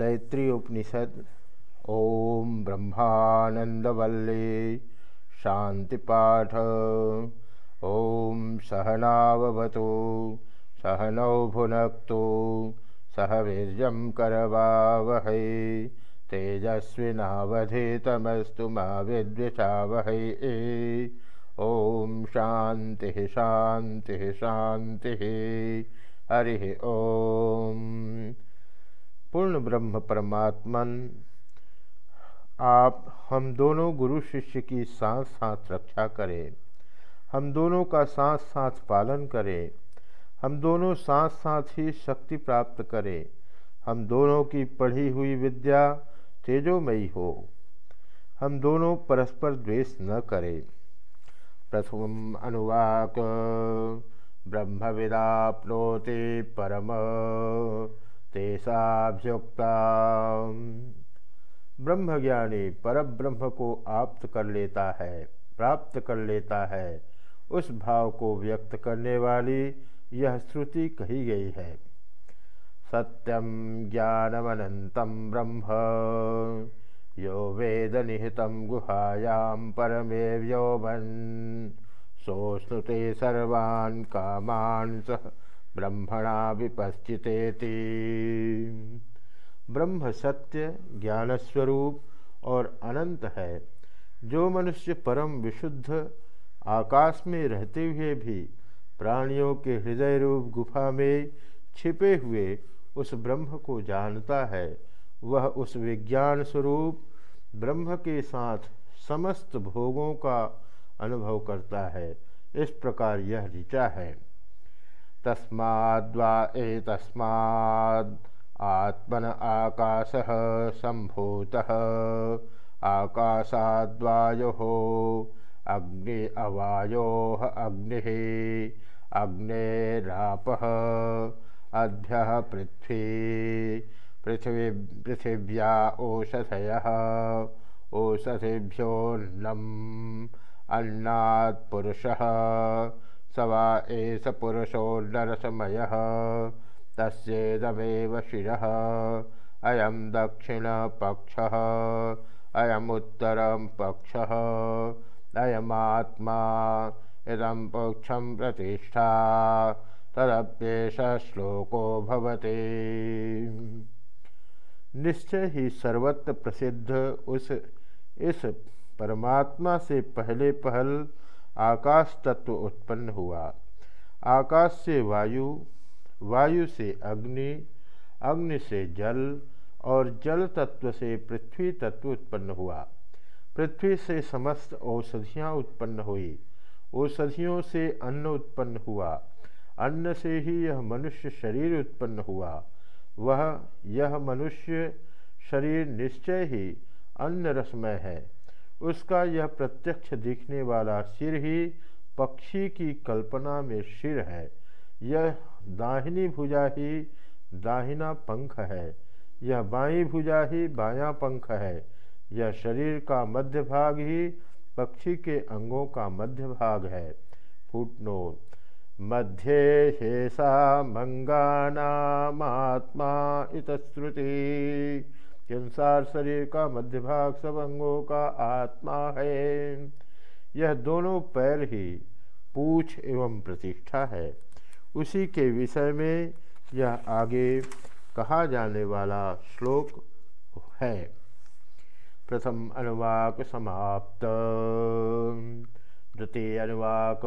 तैत्रीयोपनिषद ओम ब्रह्मानंदवल्ले। शांतिपाठ। ओम सहनावतु। सहनौ भुनक्तु। सह वीर करवावह। तेजस्विनावधीतमस्तु मा विद्विषावह। ओम शांति शांति शांति हरि ओम। पूर्ण ब्रह्म परमात्मन। आप, हम दोनों गुरु शिष्य की साथ सांस रक्षा करें। हम दोनों का साथ साथ पालन करें। हम दोनों साथ साथ ही शक्ति प्राप्त करें। हम दोनों की पढ़ी हुई विद्या तेजोमयी हो। हम दोनों परस्पर द्वेष न करें। प्रथम अनुवाक ब्रह्म विदाप्नोति परम तेषाभ्युक्ता ब्रह्मज्ञानी पर ब्रह्म को आप्त कर लेता है, प्राप्त कर लेता है। उस भाव को व्यक्त करने वाली यह श्रुति कही गई है। सत्यम ज्ञानमनंतम ब्रह्म। यो वेद निहित गुहायां परमे व्योमन सोस्नुते सर्वान् कामान् सह ब्रह्मणा विपश्चितेति। ब्रह्म सत्य, ज्ञान स्वरूप और अनंत है। जो मनुष्य परम विशुद्ध, आकाश में रहते हुए भी प्राणियों के हृदय रूप गुफा में छिपे हुए उस ब्रह्म को जानता है, वह उस विज्ञान स्वरूप ब्रह्म के साथ समस्त भोगों का अनुभव करता है। इस प्रकार यह ऋचा है। तस्माद्वा एतस्माद् आत्मन आकाश संभूत आकाशाद्वायो अग्नि अवायो अग्नि, अग्नेराप अभ्य पृथ्वी पृथ्वी, पृथिव्या ओषधय ओषधिभ्योन्नम अन्नात्पुरुषः स वा एष पुरुषो नरसमय तस्ेदमेव शिरः। अयं दक्षिणपक्षः अयमुत्तरं पक्षः। अयमात्मा इदं पक्षं प्रतिष्ठा, तदप्येष श्लोको भवति। निश्चय ही सर्वत्र प्रसिद्ध उस, इस परमात्मा से पहले पहल आकाश तत्व उत्पन्न हुआ। आकाश से वायु वायु से अग्नि अग्नि से जल और जल तत्व से पृथ्वी तत्व उत्पन्न हुआ। पृथ्वी से समस्त औषधियाँ उत्पन्न हुई। औषधियों से अन्न उत्पन्न हुआ। अन्न से ही यह मनुष्य शरीर उत्पन्न हुआ। वह, यह मनुष्य शरीर निश्चय ही अन्न रसमय है। उसका यह प्रत्यक्ष दिखने वाला सिर ही पक्षी की कल्पना में सिर है। यह दाहिनी भुजा ही दाहिना पंख है। यह बाई भुजा ही बायां पंख है। यह शरीर का मध्य भाग ही पक्षी के अंगों का मध्य भाग है। फुटनोट, मध्य शेषा मंगानात्मा इतश्रुति संसार शरीर का मध्य भाग सब अंगों का आत्मा है। यह दोनों पैर ही पूछ एवं प्रतिष्ठा है। उसी के विषय में यह आगे कहा जाने वाला श्लोक है। प्रथम अनुवाक समाप्त। द्वितीय अनुवाक।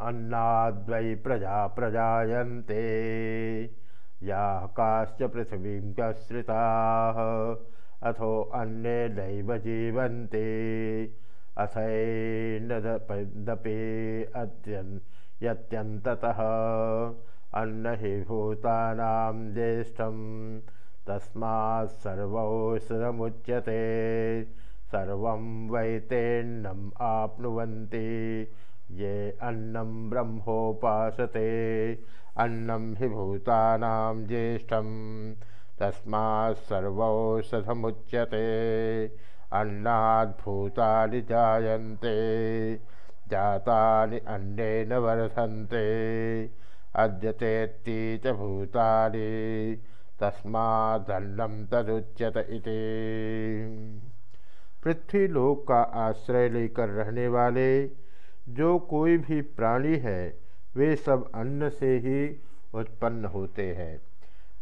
अन्नाद्वै प्रजा प्रजायन्ते। या काश्च पृथ्वी कश्रिता अथो अन्ये नैव जीवन्ते। अथैनदपे अत्यन् यत्यन्ततः। अन्न हि भूतानां ज्येष्ठं। तस्मात् सर्वौषधमुच्यते सर्वं वैतेन्नम् आप्नुवन्ति ये अन्नं ब्रह्मोपासते। अन्नं हि भूतानां ज्येष्ठं। तस्मात् सर्वौषधमुच्यते। अन्नाद्भूतानि जायन्ते। जातानि अन्नेन वर्धन्ते। अद्यतेत्ती च भूतानि। तदुच्यत इति। पृथ्वी लोक का आश्रय लेकर रहने वाले जो कोई भी प्राणी है, वे सब अन्न से ही उत्पन्न होते हैं।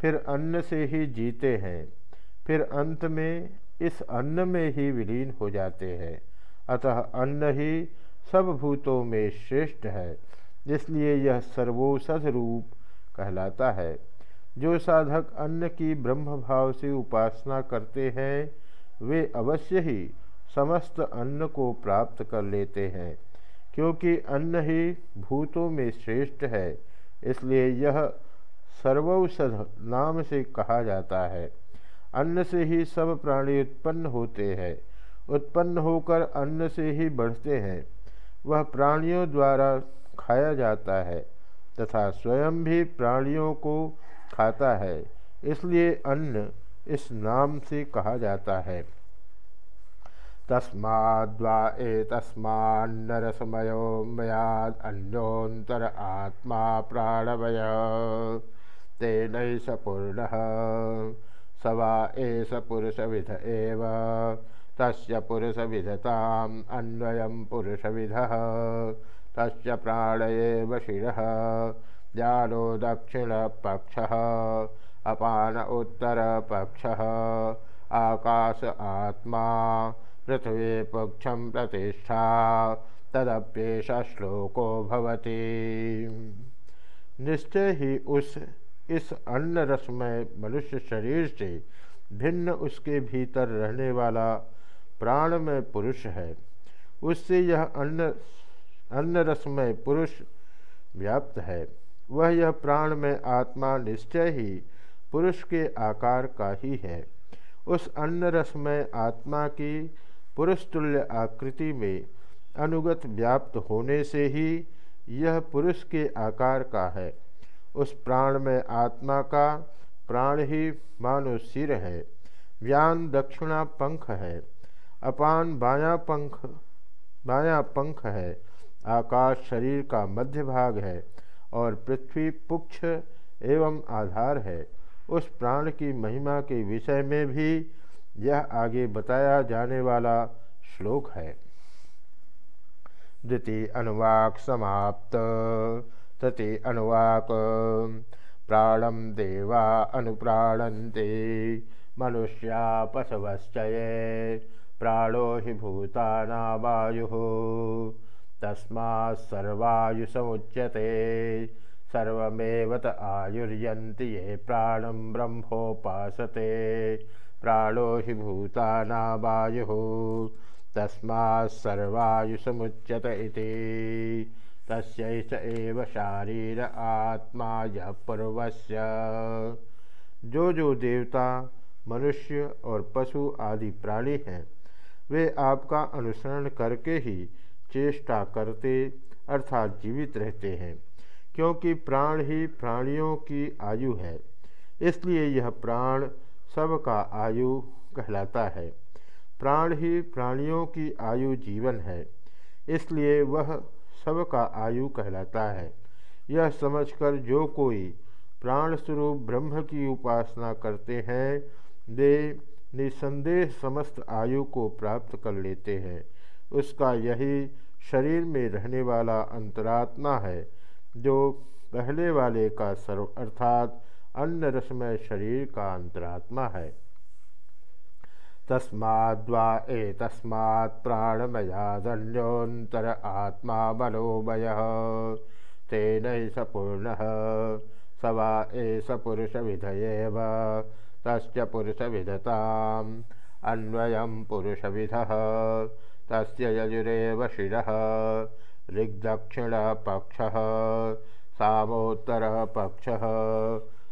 फिर अन्न से ही जीते हैं। फिर अंत में इस अन्न में ही विलीन हो जाते हैं। अतः अन्न ही सब भूतों में श्रेष्ठ है, इसलिए यह सर्वोषध रूप कहलाता है। जो साधक अन्न की ब्रह्म भाव से उपासना करते हैं, वे अवश्य ही समस्त अन्न को प्राप्त कर लेते हैं। क्योंकि अन्न ही भूतों में श्रेष्ठ है, इसलिए यह सर्वौषध नाम से कहा जाता है। अन्न से ही सब प्राणी उत्पन्न होते हैं, उत्पन्न होकर अन्न से ही बढ़ते हैं। वह प्राणियों द्वारा खाया जाता है तथा स्वयं भी प्राणियों को खाता है, इसलिए अन्न इस नाम से कहा जाता है। तस्माद्वा एतस्मान्नरसमयो मयाद अन्योन्तर आत्मा प्राणवय तेन स पूर्ण, स वा एष पुरुषविध एव। तस्य पुरुषविधताम् अन्वयं पुरुषविधः, तस्य प्राण एव शिरः। ज्ञानो दक्षिणपक्षः, अपान उत्तरपक्षः, आकाश आत्मा पृथ्वी पक्षम प्रतिष्ठा तदप्येष श्लोको भवती। निश्चय ही उस, इस अन्न रसमय मनुष्य शरीर से भिन्न उसके भीतर रहने वाला प्राणमय पुरुष है। उससे यह अन्न अन्न रसमय पुरुष व्याप्त है। वह यह प्राण में आत्मा निश्चय ही पुरुष के आकार का ही है। उस अन्न रसमय आत्मा की पुरुष तुल्य आकृति में अनुगत व्याप्त होने से ही यह पुरुष के आकार का है। उस प्राण में आत्मा का प्राण ही मानो सिर है। व्यान दक्षिणा पंख है। अपान बाया पंख बाया पंख है। आकाश शरीर का मध्य भाग है और पृथ्वी पुक्ष एवं आधार है। उस प्राण की महिमा के विषय में भी यह आगे बताया जाने वाला श्लोक है। द्वितीय अनुवाक समाप्त। तृतीय अनुवाक। प्राणम देवा अनुप्राणन्ते। मनुष्या पशवश्चये। प्राणो हि भूताना वायु। तस्मात्सर्वायु समुच्यते त आयुर्यन्ति ये प्राणं ब्रह्मोपासते। प्राणो हि भूताना वायु तस्मात्सर्वायुसमुच्यत इति। तस्यैष एव शारीर आत्मा यह पूर्वस्य। जो जो देवता, मनुष्य और पशु आदि प्राणी हैं, वे आपका अनुसरण करके ही चेष्टा करते अर्थात जीवित रहते हैं, क्योंकि प्राण ही प्राणियों की आयु है। इसलिए यह प्राण सबका आयु कहलाता है। प्राण ही प्राणियों की आयु जीवन है, इसलिए वह सब का आयु कहलाता है। यह समझकर जो कोई प्राण स्वरूप ब्रह्म की उपासना करते हैं, वे निसंदेह समस्त आयु को प्राप्त कर लेते हैं। उसका यही शरीर में रहने वाला अंतरात्मा है, जो पहले वाले का सर्व अर्थात अन्न रसमय शरीर का अंतरात्मा है। तस्माद्वा ए तस्मात् प्राणमयादन्योतर आत्मा मनोमय। तेन स पूर्ण स वा एष पुरुषविधयेव। तस्य पुरुषविधताम् अन्वयं पुरुषविधः। तस्य यजुरेव शिरः। ऋग्दक्षिणपक्षः सामोत्तरः पक्षः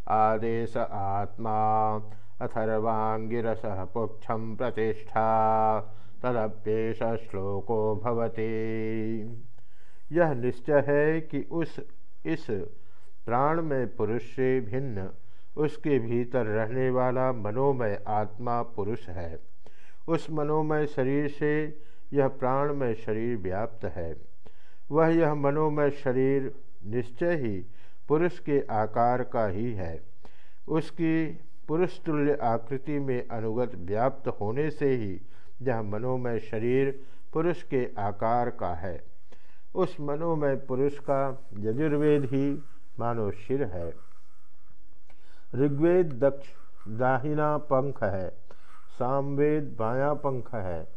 आदेश आत्मा अथर्वांगिरस पुक्षम प्रतिष्ठा तदप्येश श्लोको भवति। यह निश्चय है कि उस, इस प्राण में पुरुष से भिन्न, उसके भीतर रहने वाला मनोमय आत्मा पुरुष है। उस मनोमय शरीर से यह प्राणमय शरीर व्याप्त है। वह यह मनोमय शरीर निश्चय ही पुरुष के आकार का ही है। उसकी पुरुष तुल्य आकृति में अनुगत व्याप्त होने से ही यह मनोमय शरीर पुरुष के आकार का है। उस मनोमय पुरुष का यजुर्वेद ही मानो शिर है। ऋग्वेद दक्ष दाहिना पंख है, सामवेद बाया पंख है,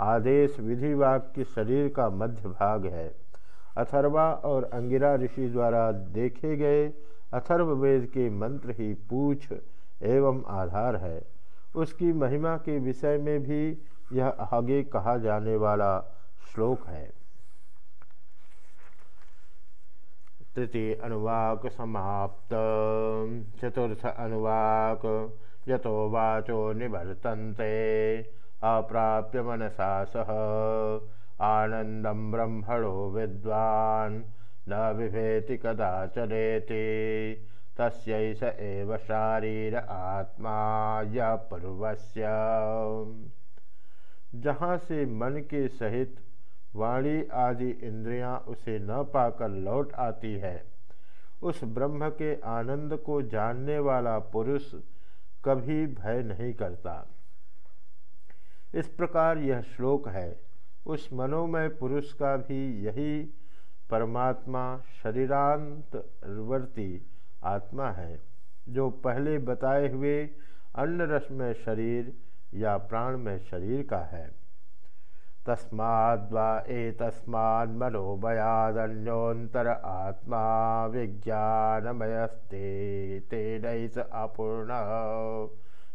आदेश विधि वाक्य शरीर का मध्य भाग है। अथर्वा और अंगिरा ऋषि द्वारा देखे गए अथर्ववेद के मंत्र ही पूछ एवं आधार है। उसकी महिमा के विषय में भी यह आगे कहा जाने वाला श्लोक है। तृतीय अनुवाक समाप्त। चतुर्थ अनुवाक। यतो वाचो निवर्तन्ते। अप्राप्य मनसा सह। आनंदम ब्रह्मणो विद्वान् न विभेति कदाचनेति तस्यैष एव शारीर आत्मा या पूर्वस्य। जहाँ से मन के सहित वाणी आदि इंद्रियाँ उसे न पाकर लौट आती है, उस ब्रह्म के आनंद को जानने वाला पुरुष कभी भय नहीं करता। इस प्रकार यह श्लोक है उस मनोमय पुरुष का भी यही परमात्मा शरीरांतवर्ती आत्मा है, जो पहले बताए हुए अन्न रसमय शरीर या प्राण में शरीर का है। तस्माद्वा एतस्मान्मनोमयादन्योन्तर आत्मा विज्ञानमयस्ते तेन अपूर्ण।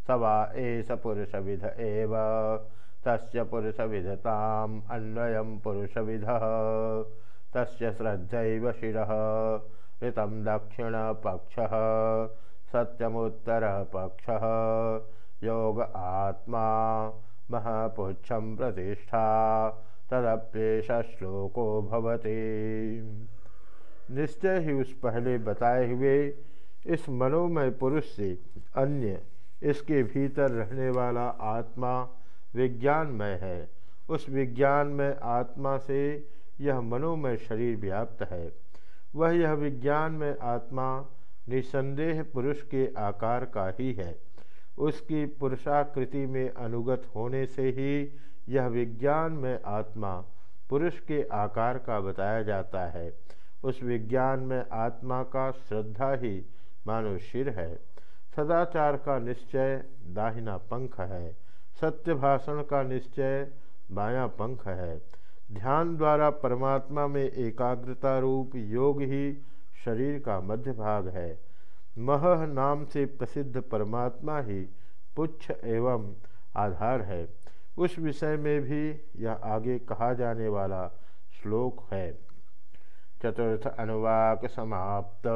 सवा एष पुरुषविध एव। तस्य पुरुषविधताम् अन्वयं पुरुषविधः, तस्य श्रद्धैव शिरः ऋतं दक्षिणपक्षः, सत्यमुत्तरः पक्षः। योग आत्मा महापुच्छम प्रतिष्ठा, तदप्येष श्लोको भवते। निश्चय ही उस पहले बताए हुए इस मनोमय पुरुष से अन्य इसके भीतर रहने वाला आत्मा विज्ञानमय है। उस विज्ञान में आत्मा से यह मनोमय शरीर व्याप्त है। वह यह विज्ञान में आत्मा निसंदेह पुरुष के आकार का ही है। उसकी पुरुषाकृति में अनुगत होने से ही यह विज्ञान में आत्मा पुरुष के आकार का बताया जाता है। उस विज्ञान में आत्मा का श्रद्धा ही मानो शिर है। सदाचार का निश्चय दाहिना पंख है। सत्य भाषण का निश्चय बायां पंख है। ध्यान द्वारा परमात्मा में एकाग्रता रूप, योग ही शरीर का मध्य भाग है। मह नाम से प्रसिद्ध परमात्मा ही पुच्छ एवं आधार है। उस विषय में भी यह आगे कहा जाने वाला श्लोक है। चतुर्थ अनुवाक समाप्त